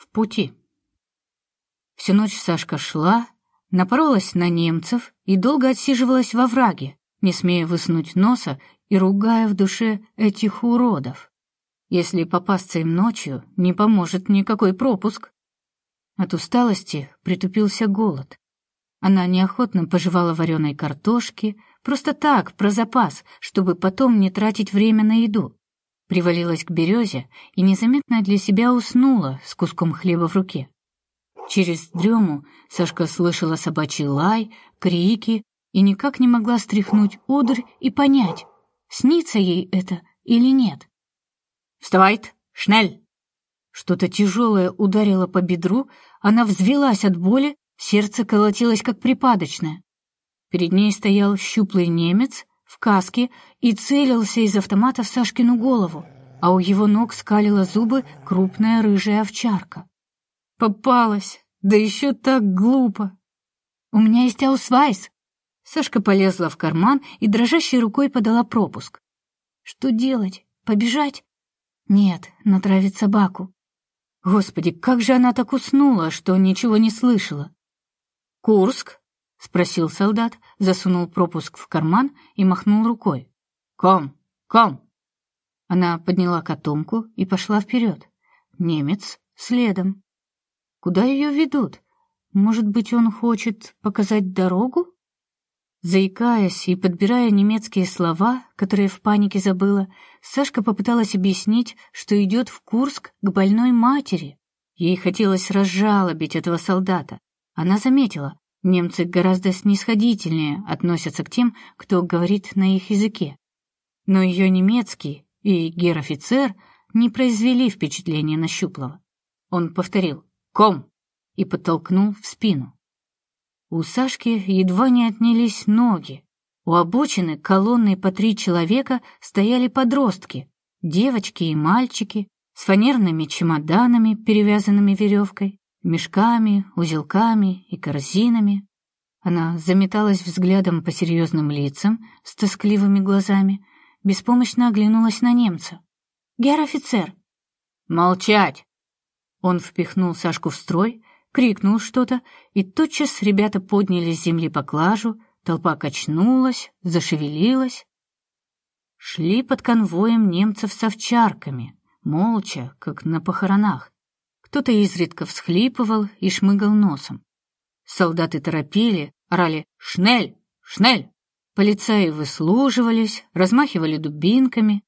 В пути. Всю ночь Сашка шла, напоролась на немцев и долго отсиживалась во враге, не смея высунуть носа и ругая в душе этих уродов. Если попасться им ночью, не поможет никакой пропуск. От усталости притупился голод. Она неохотно пожевала вареной картошки, просто так, про запас, чтобы потом не тратить время на еду. Привалилась к березе и незаметно для себя уснула с куском хлеба в руке. Через дрему Сашка слышала собачий лай, крики и никак не могла стряхнуть одурь и понять, снится ей это или нет. «Вставайт! Шнель!» Что-то тяжелое ударило по бедру, она взвелась от боли, сердце колотилось как припадочное. Перед ней стоял щуплый немец в каске и целился из автомата в Сашкину голову, а у его ног скалила зубы крупная рыжая овчарка. Попалась, да еще так глупо. У меня есть аусвайс. Сашка полезла в карман и дрожащей рукой подала пропуск. Что делать? Побежать? Нет, натравить собаку. Господи, как же она так уснула, что ничего не слышала? Курск? Спросил солдат, засунул пропуск в карман и махнул рукой. Ком, ком. Она подняла котомку и пошла вперед. Немец следом. Куда ее ведут? Может быть, он хочет показать дорогу? Заикаясь и подбирая немецкие слова, которые в панике забыла, Сашка попыталась объяснить, что идет в Курск к больной матери. Ей хотелось разжалобить этого солдата. Она заметила, немцы гораздо снисходительнее относятся к тем, кто говорит на их языке. Но ее немецкий и гер-офицер не произвели впечатления на Щуплова. Он повторил Ком!» и подтолкнул в спину. У Сашки едва не отнялись ноги. У обочины колонной по три человека стояли подростки, девочки и мальчики, с фанерными чемоданами, перевязанными веревкой, мешками, узелками и корзинами. Она заметалась взглядом по серьезным лицам с тоскливыми глазами, беспомощно оглянулась на немца. «Гер-офицер!» «Молчать!» Он впихнул Сашку в строй, крикнул что-то, и тотчас ребята подняли с земли поклажу, толпа качнулась, зашевелилась. Шли под конвоем немцев с овчарками, молча, как на похоронах. Кто-то изредка всхлипывал и шмыгал носом. Солдаты торопили, орали «Шнель! Шнель!». Полицаи выслуживались, размахивали дубинками.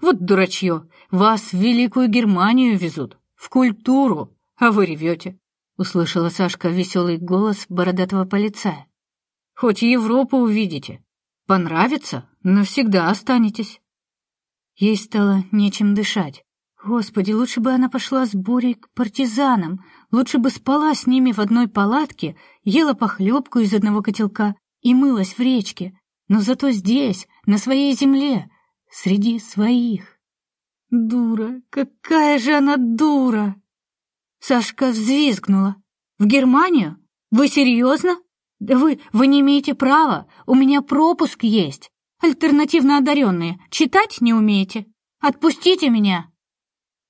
«Вот дурачье! Вас в Великую Германию везут!» в культуру, а вы ревете», — услышала Сашка веселый голос бородатого полицая. «Хоть Европу увидите. Понравится, навсегда останетесь». Ей стало нечем дышать. Господи, лучше бы она пошла с Борей к партизанам, лучше бы спала с ними в одной палатке, ела похлебку из одного котелка и мылась в речке, но зато здесь, на своей земле, среди своих. Дура, какая же она дура! Сашка взвизгнула. В Германию? Вы серьезно? Да вы, вы не имеете права. У меня пропуск есть. Альтернативно одаренные. Читать не умеете? Отпустите меня.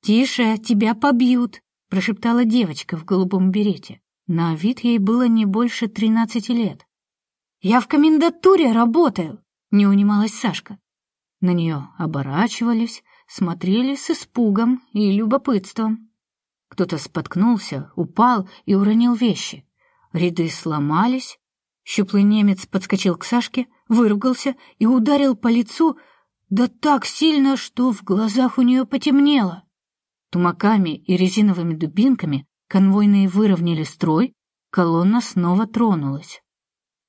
Тише, тебя побьют, прошептала девочка в голубом берете. На вид ей было не больше тринадцати лет. Я в комендатуре работаю, не унималась Сашка. На нее оборачивались, смотрели с испугом и любопытством. Кто-то споткнулся, упал и уронил вещи. Ряды сломались. Щуплый немец подскочил к Сашке, выругался и ударил по лицу, да так сильно, что в глазах у нее потемнело. Тумаками и резиновыми дубинками конвойные выровняли строй, колонна снова тронулась.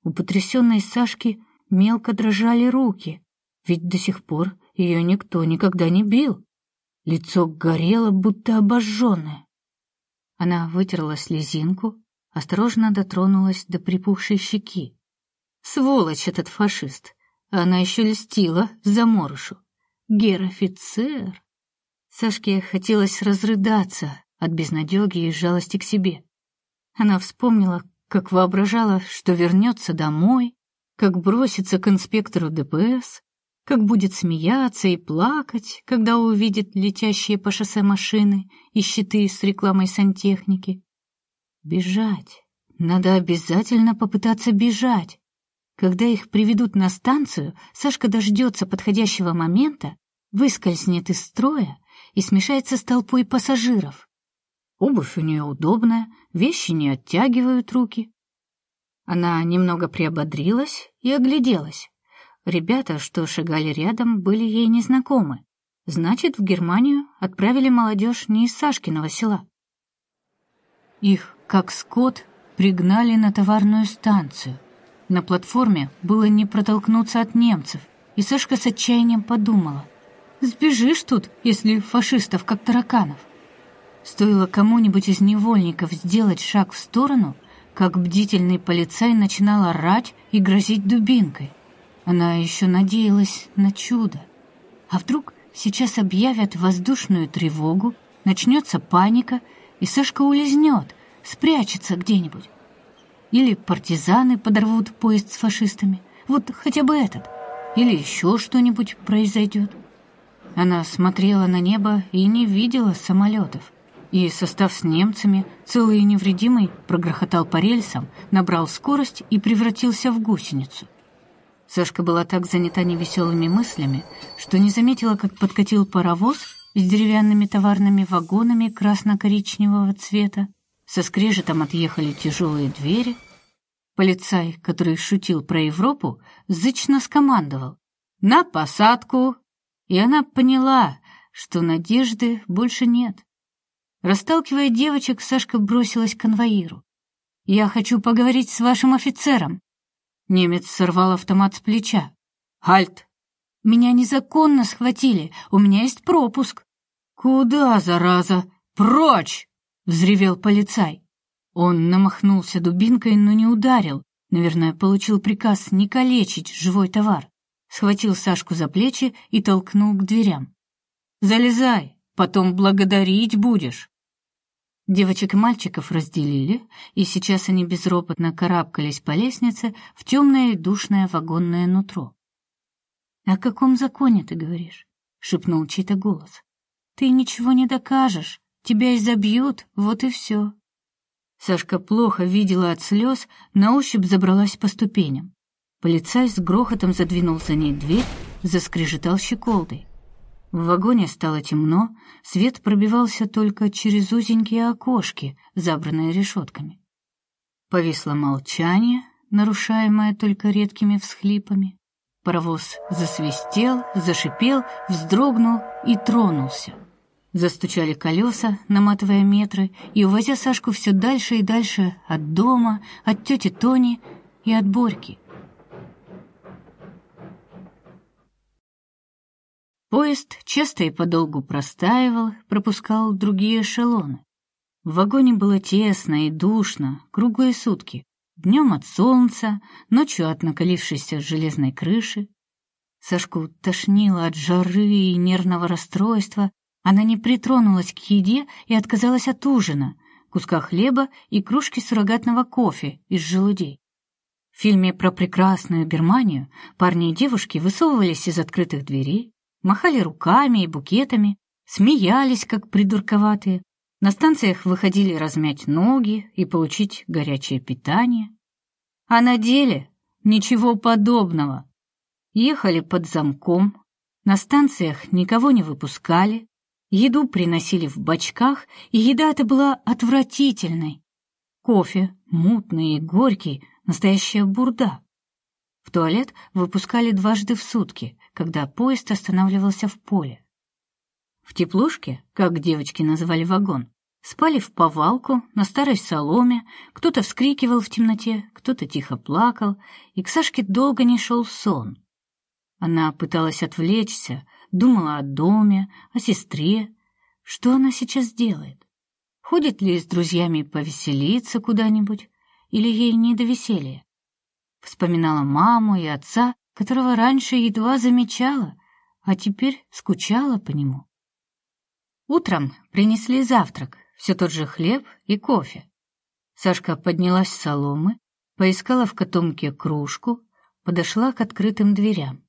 У потрясенной Сашки мелко дрожали руки, ведь до сих пор ее никто никогда не бил. Лицо горело, будто обожженное. Она вытерла слезинку, осторожно дотронулась до припухшей щеки. Сволочь этот фашист! Она еще льстила заморышу. Гер-офицер! Сашке хотелось разрыдаться от безнадеги и жалости к себе. Она вспомнила, как воображала, что вернется домой, как бросится к инспектору ДПС, как будет смеяться и плакать, когда увидит летящие по шоссе машины и щиты с рекламой сантехники. Бежать. Надо обязательно попытаться бежать. Когда их приведут на станцию, Сашка дождется подходящего момента, выскользнет из строя и смешается с толпой пассажиров. Обувь у нее удобная, вещи не оттягивают руки. Она немного приободрилась и огляделась. Ребята, что шагали рядом, были ей незнакомы. Значит, в Германию отправили молодежь не из Сашкиного села. Их, как скот, пригнали на товарную станцию. На платформе было не протолкнуться от немцев, и Сашка с отчаянием подумала. «Сбежишь тут, если фашистов, как тараканов». Стоило кому-нибудь из невольников сделать шаг в сторону, как бдительный полицай начинал орать и грозить дубинкой. Она еще надеялась на чудо. А вдруг сейчас объявят воздушную тревогу, начнется паника, и Сашка улизнет, спрячется где-нибудь. Или партизаны подорвут поезд с фашистами. Вот хотя бы этот. Или еще что-нибудь произойдет. Она смотрела на небо и не видела самолетов. И состав с немцами, целый и невредимый, прогрохотал по рельсам, набрал скорость и превратился в гусеницу. Сашка была так занята невеселыми мыслями, что не заметила, как подкатил паровоз с деревянными товарными вагонами красно-коричневого цвета. Со скрежетом отъехали тяжелые двери. Полицай, который шутил про Европу, зычно скомандовал «На посадку!» И она поняла, что надежды больше нет. Расталкивая девочек, Сашка бросилась к конвоиру. «Я хочу поговорить с вашим офицером», Немец сорвал автомат с плеча. «Хальт!» «Меня незаконно схватили, у меня есть пропуск». «Куда, зараза? Прочь!» — взревел полицай. Он намахнулся дубинкой, но не ударил. Наверное, получил приказ не калечить живой товар. Схватил Сашку за плечи и толкнул к дверям. «Залезай, потом благодарить будешь». Девочек и мальчиков разделили, и сейчас они безропотно карабкались по лестнице в темное и душное вагонное нутро. «О каком законе ты говоришь?» — шепнул чей-то голос. «Ты ничего не докажешь, тебя изобьют, вот и все». Сашка плохо видела от слез, на ощупь забралась по ступеням. Полицай с грохотом задвинул за ней дверь, заскрежетал щеколдой. В вагоне стало темно, свет пробивался только через узенькие окошки, забранные решетками. Повисло молчание, нарушаемое только редкими всхлипами. Паровоз засвистел, зашипел, вздрогнул и тронулся. Застучали колеса, наматывая метры и увозя Сашку все дальше и дальше от дома, от тети Тони и от Борьки. Поезд часто и подолгу простаивал, пропускал другие эшелоны. В вагоне было тесно и душно, круглые сутки. Днем от солнца, ночью от накалившейся железной крыши. Сашку тошнило от жары и нервного расстройства. Она не притронулась к еде и отказалась от ужина, куска хлеба и кружки суррогатного кофе из желудей. В фильме про прекрасную Германию парни и девушки высовывались из открытых дверей, махали руками и букетами, смеялись, как придурковатые. На станциях выходили размять ноги и получить горячее питание. А на деле ничего подобного. Ехали под замком, на станциях никого не выпускали, еду приносили в бочках, и еда эта была отвратительной. Кофе, мутный и горький, настоящая бурда. В туалет выпускали дважды в сутки, когда поезд останавливался в поле. В теплушке, как девочки называли вагон, спали в повалку на старой соломе, кто-то вскрикивал в темноте, кто-то тихо плакал, и к Сашке долго не шел сон. Она пыталась отвлечься, думала о доме, о сестре. Что она сейчас делает? Ходит ли с друзьями повеселиться куда-нибудь, или ей не до веселья? Вспоминала маму и отца, которого раньше едва замечала, а теперь скучала по нему. Утром принесли завтрак, все тот же хлеб и кофе. Сашка поднялась с соломы, поискала в котомке кружку, подошла к открытым дверям.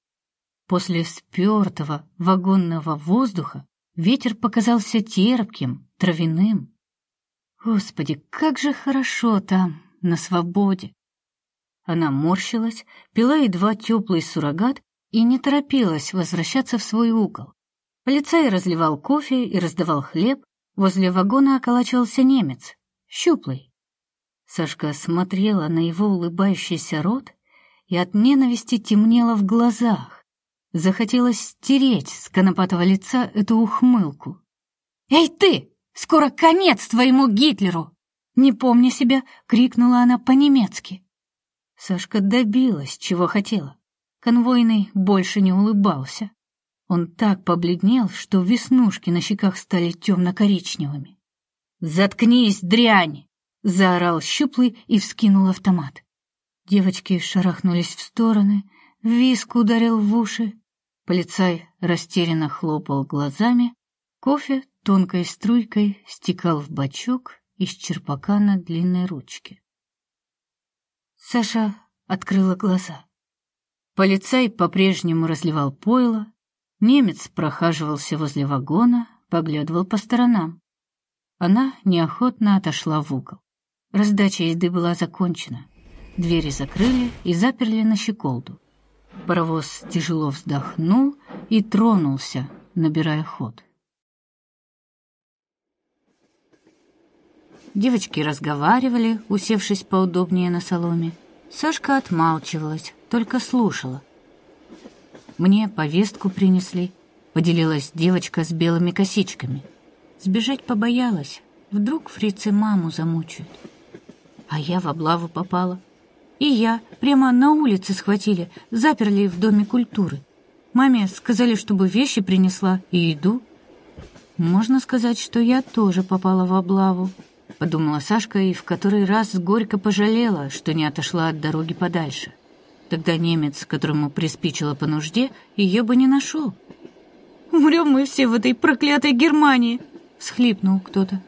После спёртого вагонного воздуха ветер показался терпким, травяным. Господи, как же хорошо там, на свободе. Она морщилась, пила едва теплый суррогат и не торопилась возвращаться в свой угол. Полицай разливал кофе и раздавал хлеб, возле вагона околачивался немец, щуплый. Сашка смотрела на его улыбающийся рот и от ненависти темнело в глазах. Захотелось стереть с конопатого лица эту ухмылку. «Эй ты! Скоро конец твоему Гитлеру!» Не помня себя, крикнула она по-немецки. Сашка добилась, чего хотела. Конвойный больше не улыбался. Он так побледнел, что веснушки на щеках стали темно-коричневыми. «Заткнись, дрянь!» — заорал щуплый и вскинул автомат. Девочки шарахнулись в стороны, виск ударил в уши. Полицай растерянно хлопал глазами, кофе тонкой струйкой стекал в бачок из черпака на длинной ручке. Саша открыла глаза. Полицай по-прежнему разливал пойло, немец прохаживался возле вагона, поглядывал по сторонам. Она неохотно отошла в угол. Раздача еды была закончена. Двери закрыли и заперли на щеколду. Паровоз тяжело вздохнул и тронулся, набирая ход. Девочки разговаривали, усевшись поудобнее на соломе. Сашка отмалчивалась, только слушала. Мне повестку принесли, поделилась девочка с белыми косичками. Сбежать побоялась, вдруг фрицы маму замучают. А я в облаву попала. И я прямо на улице схватили, заперли в Доме культуры. Маме сказали, чтобы вещи принесла и еду. Можно сказать, что я тоже попала в облаву, подумала Сашка и в который раз горько пожалела, что не отошла от дороги подальше. Тогда немец, которому приспичило по нужде, ее бы не нашел. «Умрем мы все в этой проклятой Германии!» — всхлипнул кто-то.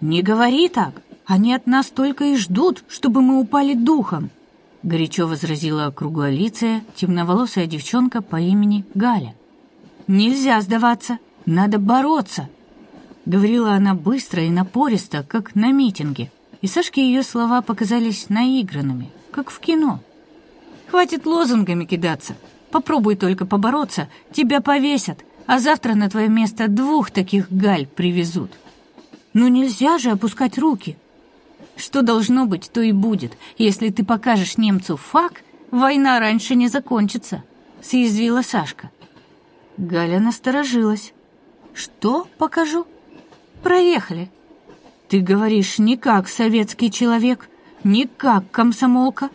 «Не говори так!» Они от нас только и ждут, чтобы мы упали духом, горячо возразила круглолицая, темноволосая девчонка по имени Галя. Нельзя сдаваться, надо бороться, говорила она быстро и напористо, как на митинге. И Сашке ее слова показались наигранными, как в кино. Хватит лозунгами кидаться. Попробуй только побороться, тебя повесят, а завтра на твое место двух таких галь привезут. Ну нельзя же опускать руки. Что должно быть, то и будет. Если ты покажешь немцу фак, война раньше не закончится», — съязвила Сашка. Галя насторожилась. «Что покажу?» «Проехали». «Ты говоришь не как советский человек, не как комсомолка».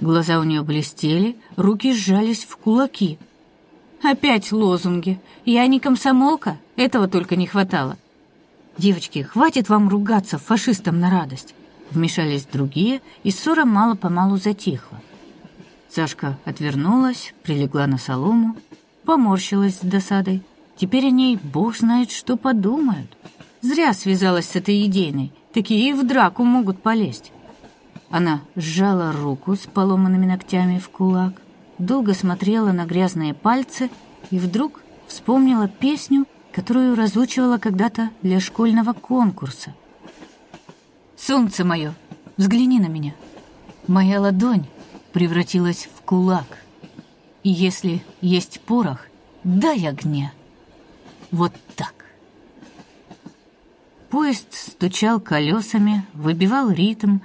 Глаза у нее блестели, руки сжались в кулаки. «Опять лозунги. Я не комсомолка, этого только не хватало». «Девочки, хватит вам ругаться фашистам на радость. Вмешались другие, и ссора мало-помалу затихла. Сашка отвернулась, прилегла на солому, поморщилась с досадой. Теперь о ней бог знает, что подумают. Зря связалась с этой идейной, такие и в драку могут полезть. Она сжала руку с поломанными ногтями в кулак, долго смотрела на грязные пальцы и вдруг вспомнила песню, которую разучивала когда-то для школьного конкурса — Солнце мое, взгляни на меня. Моя ладонь превратилась в кулак. И если есть порох, дай огня. Вот так. Поезд стучал колесами, выбивал ритм,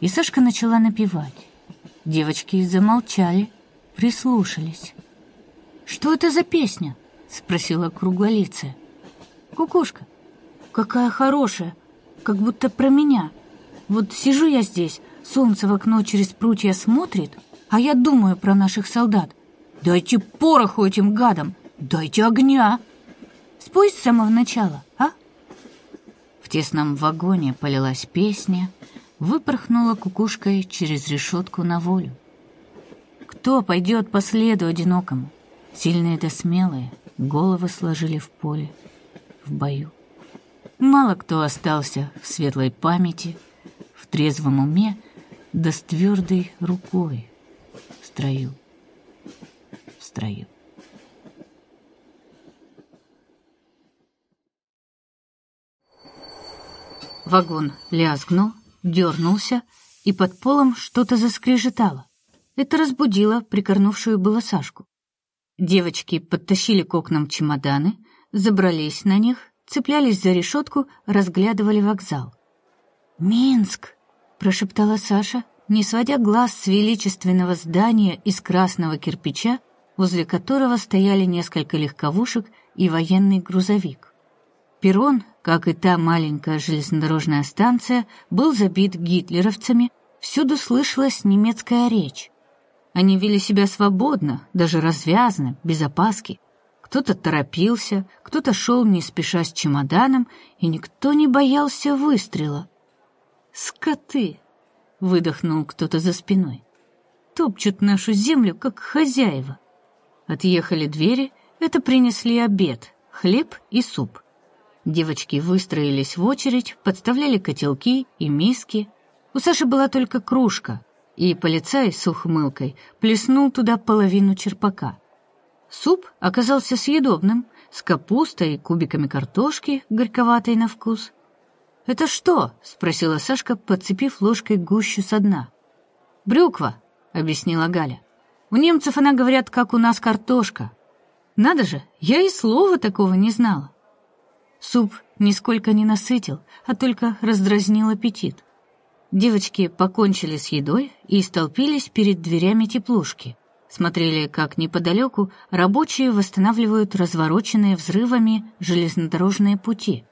и Сашка начала напевать. Девочки замолчали, прислушались. «Что это за песня?» — спросила круглолицая. «Кукушка, какая хорошая, как будто про меня», вот сижу я здесь, солнце в окно через прутья смотрит, а я думаю про наших солдат. Дайте пороху этим гадам, дайте огня. Спой с самого начала, тесном вагоне полилась песня, выпорхнула кукушкой через решетку на волю. Кто пойдет по следу одинокому? Сильные да смелые головы сложили в поле, в бою. Мало кто остался в светлой памяти — трезвом уме, да с твердой рукой в строю, в строю. Вагон лязгнул, дернулся, и под полом что-то заскрежетало. Это разбудило прикорнувшую было Сашку. Девочки подтащили к окнам чемоданы, забрались на них, цеплялись за решетку, разглядывали вокзал. «Минск!» — прошептала Саша, не сводя глаз с величественного здания из красного кирпича, возле которого стояли несколько легковушек и военный грузовик. Перрон, как и та маленькая железнодорожная станция, был забит гитлеровцами, всюду слышалась немецкая речь. Они вели себя свободно, даже развязно, без опаски. Кто-то торопился, кто-то шел не спеша с чемоданом, и никто не боялся выстрела. «Скоты!» — выдохнул кто-то за спиной. «Топчут нашу землю, как хозяева». Отъехали двери, это принесли обед, хлеб и суп. Девочки выстроились в очередь, подставляли котелки и миски. У Саши была только кружка, и полицай с ухмылкой плеснул туда половину черпака. Суп оказался съедобным, с капустой и кубиками картошки, горьковатой на вкус. «Это что?» — спросила Сашка, подцепив ложкой гущу со дна. «Брюква», — объяснила Галя. «У немцев она, говорят, как у нас картошка. Надо же, я и слова такого не знала». Суп нисколько не насытил, а только раздразнил аппетит. Девочки покончили с едой и столпились перед дверями теплушки. Смотрели, как неподалеку рабочие восстанавливают развороченные взрывами железнодорожные пути.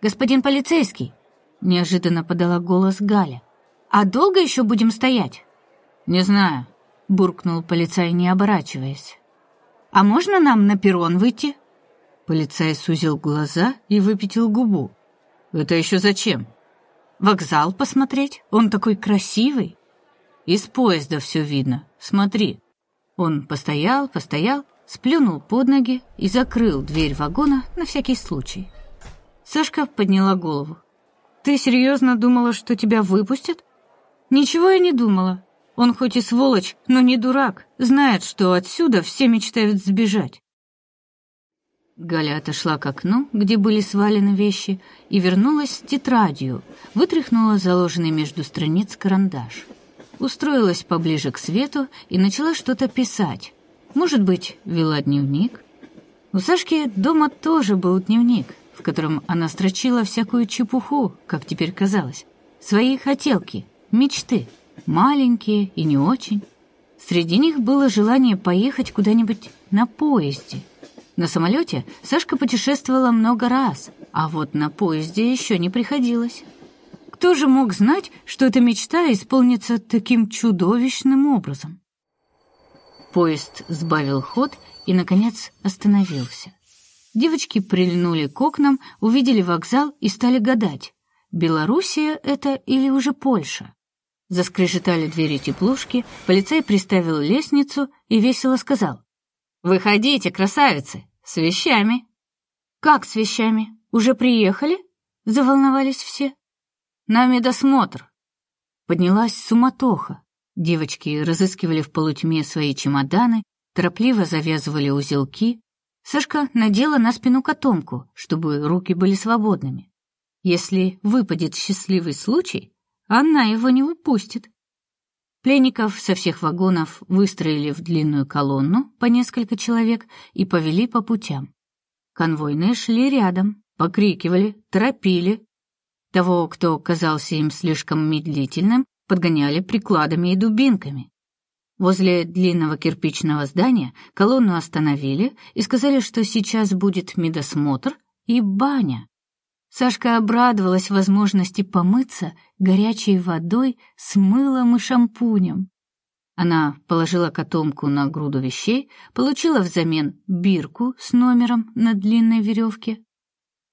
«Господин полицейский!» — неожиданно подала голос Галя. «А долго еще будем стоять?» «Не знаю», — буркнул полицай, не оборачиваясь. «А можно нам на перрон выйти?» Полицай сузил глаза и выпятил губу. «Это еще зачем?» Вокзал посмотреть? Он такой красивый. Из поезда все видно. Смотри. Он постоял, постоял, сплюнул под ноги и закрыл дверь вагона на всякий случай. Сашка подняла голову. Ты серьезно думала, что тебя выпустят? Ничего я не думала. Он хоть и сволочь, но не дурак, знает, что отсюда все мечтают сбежать. Галя отошла к окну, где были свалены вещи, и вернулась с тетрадью, вытряхнула заложенный между страниц карандаш. Устроилась поближе к свету и начала что-то писать. Может быть, вела дневник? У Сашки дома тоже был дневник, в котором она строчила всякую чепуху, как теперь казалось. Свои хотелки, мечты, маленькие и не очень. Среди них было желание поехать куда-нибудь на поезде — на самолете Сашка путешествовала много раз, а вот на поезде еще не приходилось. Кто же мог знать, что эта мечта исполнится таким чудовищным образом? Поезд сбавил ход и, наконец, остановился. Девочки прильнули к окнам, увидели вокзал и стали гадать, Белоруссия это или уже Польша. Заскрежетали двери теплушки, полицей приставил лестницу и весело сказал. «Выходите, красавицы, с вещами». «Как с вещами? Уже приехали?» — заволновались все. «На медосмотр». Поднялась суматоха. Девочки разыскивали в полутьме свои чемоданы, торопливо завязывали узелки. Сашка надела на спину котомку, чтобы руки были свободными. Если выпадет счастливый случай, она его не упустит. Пленников со всех вагонов выстроили в длинную колонну по несколько человек и повели по путям. Конвойные шли рядом, покрикивали, торопили. Того, кто казался им слишком медлительным, подгоняли прикладами и дубинками. Возле длинного кирпичного здания колонну остановили и сказали, что сейчас будет медосмотр и баня. Сашка обрадовалась возможности помыться горячей водой с мылом и шампунем. Она положила котомку на груду вещей, получила взамен бирку с номером на длинной веревке.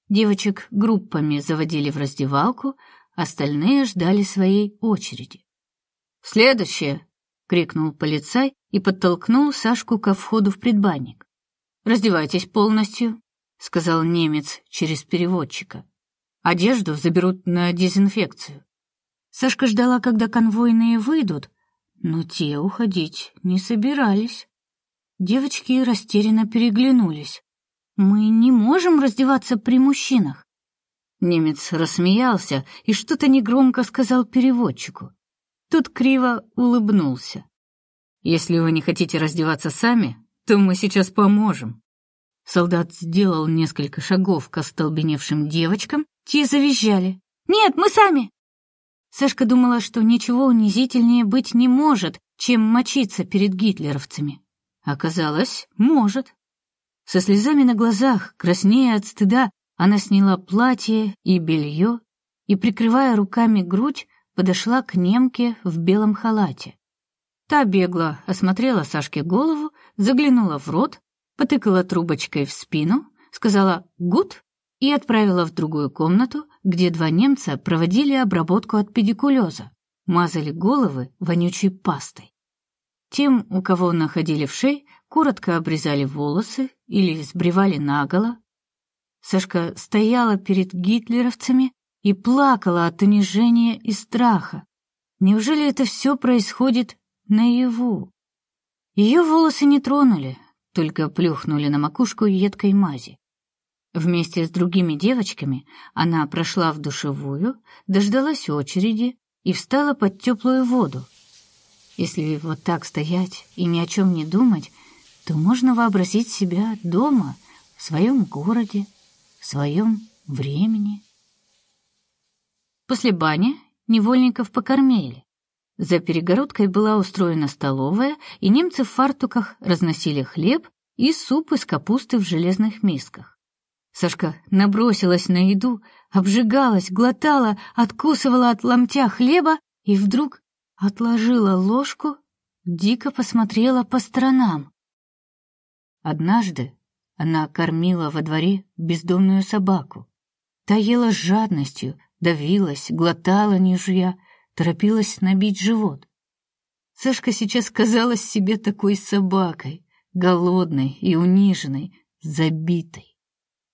Девочек группами заводили в раздевалку, остальные ждали своей очереди. «Следующее!» — крикнул полицай и подтолкнул Сашку ко входу в предбанник. «Раздевайтесь полностью», — сказал немец через переводчика. «Одежду заберут на дезинфекцию». Сашка ждала, когда конвойные выйдут, но те уходить не собирались. Девочки растерянно переглянулись. «Мы не можем раздеваться при мужчинах». Немец рассмеялся и что-то негромко сказал переводчику. Тот криво улыбнулся. Если вы не хотите раздеваться сами, то мы сейчас поможем. Солдат сделал несколько шагов к остолбеневшим девочкам, те завизжали. «Нет, мы сами!» Сашка думала, что ничего унизительнее быть не может, чем мочиться перед гитлеровцами. Оказалось, может. Со слезами на глазах, краснея от стыда, она сняла платье и белье и, прикрывая руками грудь, подошла к немке в белом халате. Та бегло осмотрела Сашке голову, заглянула в рот, потыкала трубочкой в спину, сказала «гуд» и отправила в другую комнату, где два немца проводили обработку от педикулеза, мазали головы вонючей пастой. Тем, у кого находили в шее, коротко обрезали волосы или сбривали наголо. Сашка стояла перед гитлеровцами и плакала от унижения и страха. Неужели это все происходит наяву? Ее волосы не тронули, только плюхнули на макушку едкой мази. Вместе с другими девочками она прошла в душевую, дождалась очереди и встала под теплую воду. Если вот так стоять и ни о чем не думать, то можно вообразить себя дома, в своем городе, в своем времени. После бани невольников покормили. За перегородкой была устроена столовая, и немцы в фартуках разносили хлеб и суп из капусты в железных мисках. Сашка набросилась на еду, обжигалась, глотала, откусывала от ломтя хлеба и вдруг отложила ложку, дико посмотрела по сторонам. Однажды она кормила во дворе бездомную собаку. Та ела с жадностью, давилась, глотала, не жуя, торопилась набить живот. Сашка сейчас казалась себе такой собакой, голодной и униженной, забитой.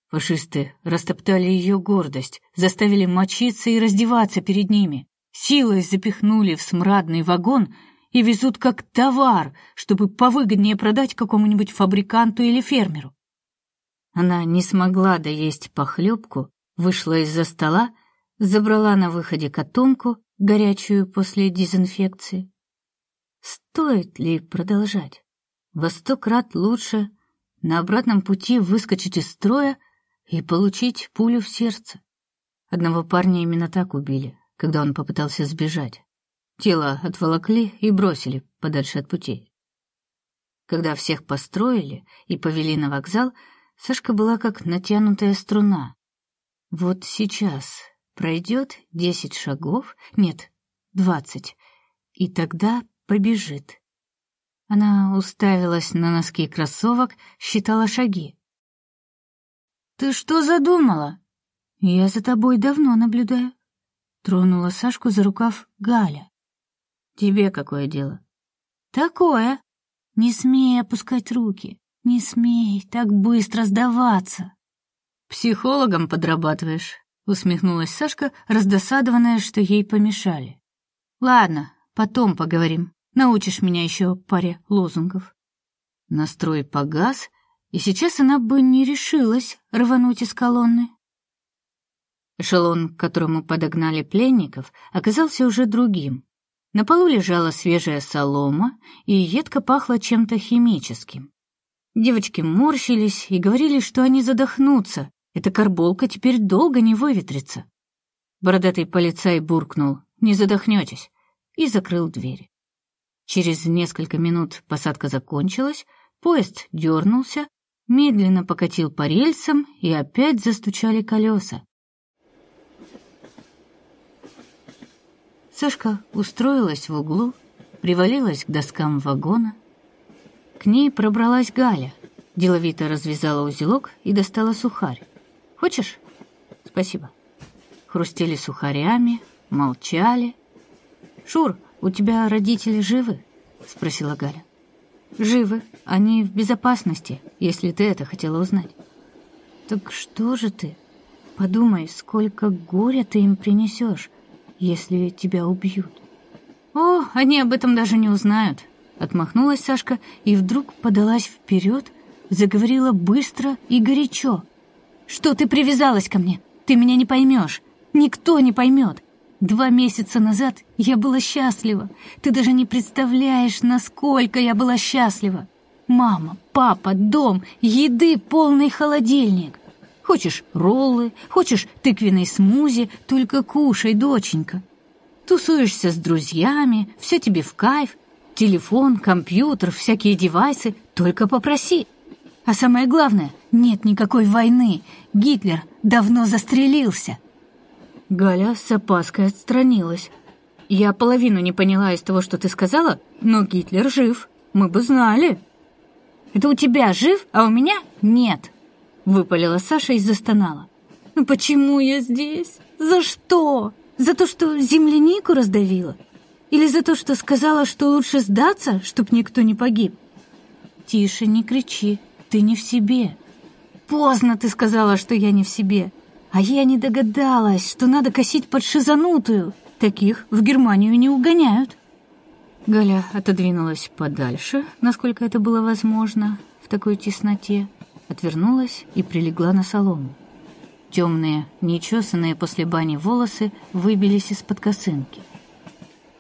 Фашисты растоптали ее гордость, заставили мочиться и раздеваться перед ними, силой запихнули в смрадный вагон и везут как товар, чтобы повыгоднее продать какому-нибудь фабриканту или фермеру. Она не смогла доесть похлебку, вышла из-за стола, забрала на выходе котомку, горячую после дезинфекции. Стоит ли продолжать? Во сто крат лучше на обратном пути выскочить из строя и получить пулю в сердце. Одного парня именно так убили, когда он попытался сбежать. Тело отволокли и бросили подальше от путей. Когда всех построили и повели на вокзал, Сашка была как натянутая струна. Вот сейчас пройдет десять шагов, нет, двадцать, и тогда побежит. Она уставилась на носки кроссовок, считала шаги. «Ты что задумала?» «Я за тобой давно наблюдаю», — тронула Сашку за рукав Галя. «Тебе какое дело?» «Такое. Не смей опускать руки, не смей так быстро сдаваться». «Психологом подрабатываешь», — усмехнулась Сашка, раздосадованная, что ей помешали. «Ладно, потом поговорим. Научишь меня еще паре лозунгов». Настрой погас, и сейчас она бы не решилась рвануть из колонны. Эшелон, к которому подогнали пленников, оказался уже другим. На полу лежала свежая солома и едко пахло чем-то химическим. Девочки морщились и говорили, что они задохнутся. Эта карболка теперь долго не выветрится. Бородатый полицай буркнул «Не задохнетесь» и закрыл дверь. Через несколько минут посадка закончилась, поезд дернулся, медленно покатил по рельсам, и опять застучали колеса. Сашка устроилась в углу, привалилась к доскам вагона. К ней пробралась Галя, деловито развязала узелок и достала сухарь. «Хочешь?» «Спасибо». Хрустели сухарями, молчали. «Шур, у тебя родители живы?» — спросила Галя. Живы, они в безопасности, если ты это хотела узнать. Так что же ты? Подумай, сколько горя ты им принесешь, если тебя убьют. О, они об этом даже не узнают. Отмахнулась Сашка и вдруг подалась вперед, заговорила быстро и горячо. Что ты привязалась ко мне? Ты меня не поймешь. Никто не поймет. Два месяца назад я была счастлива. Ты даже не представляешь, насколько я была счастлива. Мама, папа, дом, еды полный холодильник. Хочешь роллы, хочешь тыквенный смузи, только кушай, доченька. Тусуешься с друзьями, все тебе в кайф. Телефон, компьютер, всякие девайсы, только попроси. А самое главное, нет никакой войны. Гитлер давно застрелился. Галя с опаской отстранилась. Я половину не поняла из того, что ты сказала, но Гитлер жив. Мы бы знали. Это у тебя жив, а у меня нет. Выпалила Саша и застонала. Ну почему я здесь? За что? За то, что землянику раздавила? Или за то, что сказала, что лучше сдаться, чтоб никто не погиб? Тише, не кричи. Ты не в себе. Поздно ты сказала, что я не в себе. А я не догадалась, что надо косить под шизанутую. Таких в Германию не угоняют. Галя отодвинулась подальше, насколько это было возможно в такой тесноте, отвернулась и прилегла на солому. Темные, нечесанные после бани волосы выбились из-под косынки.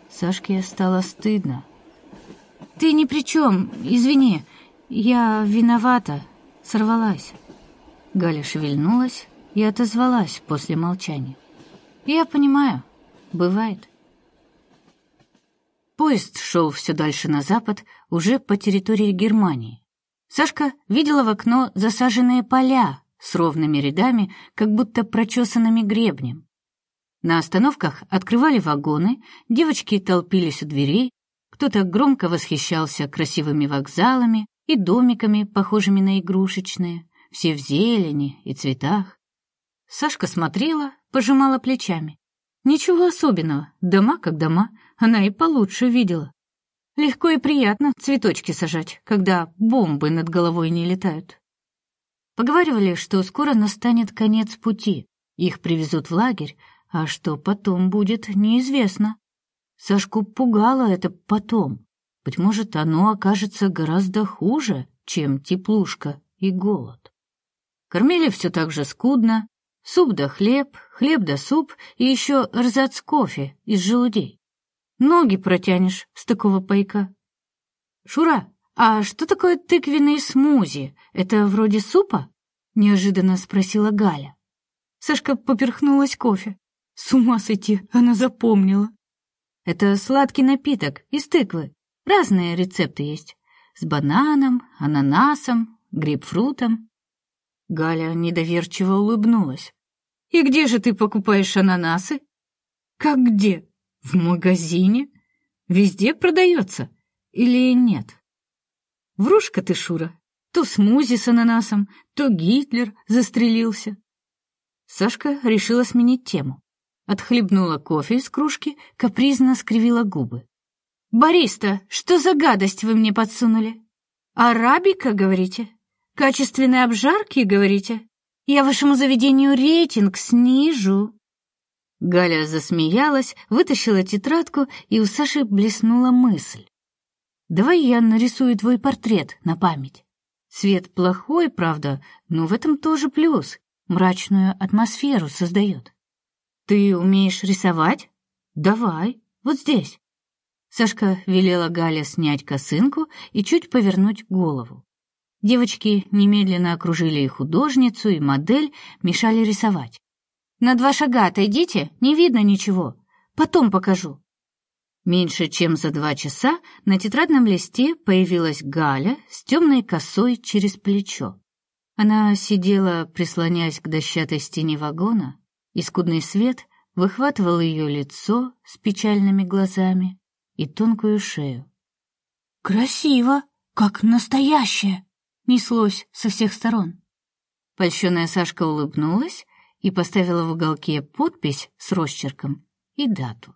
Сашке стало стыдно. «Ты ни при чем, извини. «Я виновата, сорвалась». Галя шевельнулась и отозвалась после молчания. «Я понимаю, бывает». Поезд шел все дальше на запад, уже по территории Германии. Сашка видела в окно засаженные поля с ровными рядами, как будто прочесанными гребнем. На остановках открывали вагоны, девочки толпились у дверей, кто-то громко восхищался красивыми вокзалами, и домиками, похожими на игрушечные, все в зелени и цветах. Сашка смотрела, пожимала плечами. Ничего особенного, дома как дома, она и получше видела. Легко и приятно цветочки сажать, когда бомбы над головой не летают. Поговаривали, что скоро настанет конец пути, их привезут в лагерь, а что потом будет, неизвестно. Сашку пугало это потом. Быть может, оно окажется гораздо хуже, чем теплушка и голод. Кормили все так же скудно, суп да хлеб, хлеб да суп и еще рзац кофе из желудей. Ноги протянешь с такого пайка. «Шура, а что такое тыквенные смузи? Это вроде супа?» — неожиданно спросила Галя. Сашка поперхнулась кофе. С ума сойти, она запомнила. «Это сладкий напиток из тыквы. Разные рецепты есть. С бананом, ананасом, грейпфрутом. Галя недоверчиво улыбнулась. «И где же ты покупаешь ананасы?» «Как где? В магазине? Везде продается? Или нет?» «Врушка ты, Шура. То смузи с ананасом, то Гитлер застрелился». Сашка решила сменить тему. Отхлебнула кофе из кружки, капризно скривила губы. «Бориста, что за гадость вы мне подсунули? Арабика, говорите? Качественные обжарки, говорите? Я вашему заведению рейтинг снижу». Галя засмеялась, вытащила тетрадку, и у Саши блеснула мысль. «Давай я нарисую твой портрет на память. Свет плохой, правда, но в этом тоже плюс. Мрачную атмосферу создает. Ты умеешь рисовать? Давай, вот здесь». Сашка велела Гале снять косынку и чуть повернуть голову. Девочки немедленно окружили и художницу, и модель, мешали рисовать. «На два шага отойдите, не видно ничего. Потом покажу». Меньше чем за два часа на тетрадном листе появилась Галя с темной косой через плечо. Она сидела, прислоняясь к дощатой стене вагона, и скудный свет выхватывал ее лицо с печальными глазами, и тонкую шею. «Красиво, как настоящее!» — неслось со всех сторон. Польщенная Сашка улыбнулась и поставила в уголке подпись с росчерком и дату.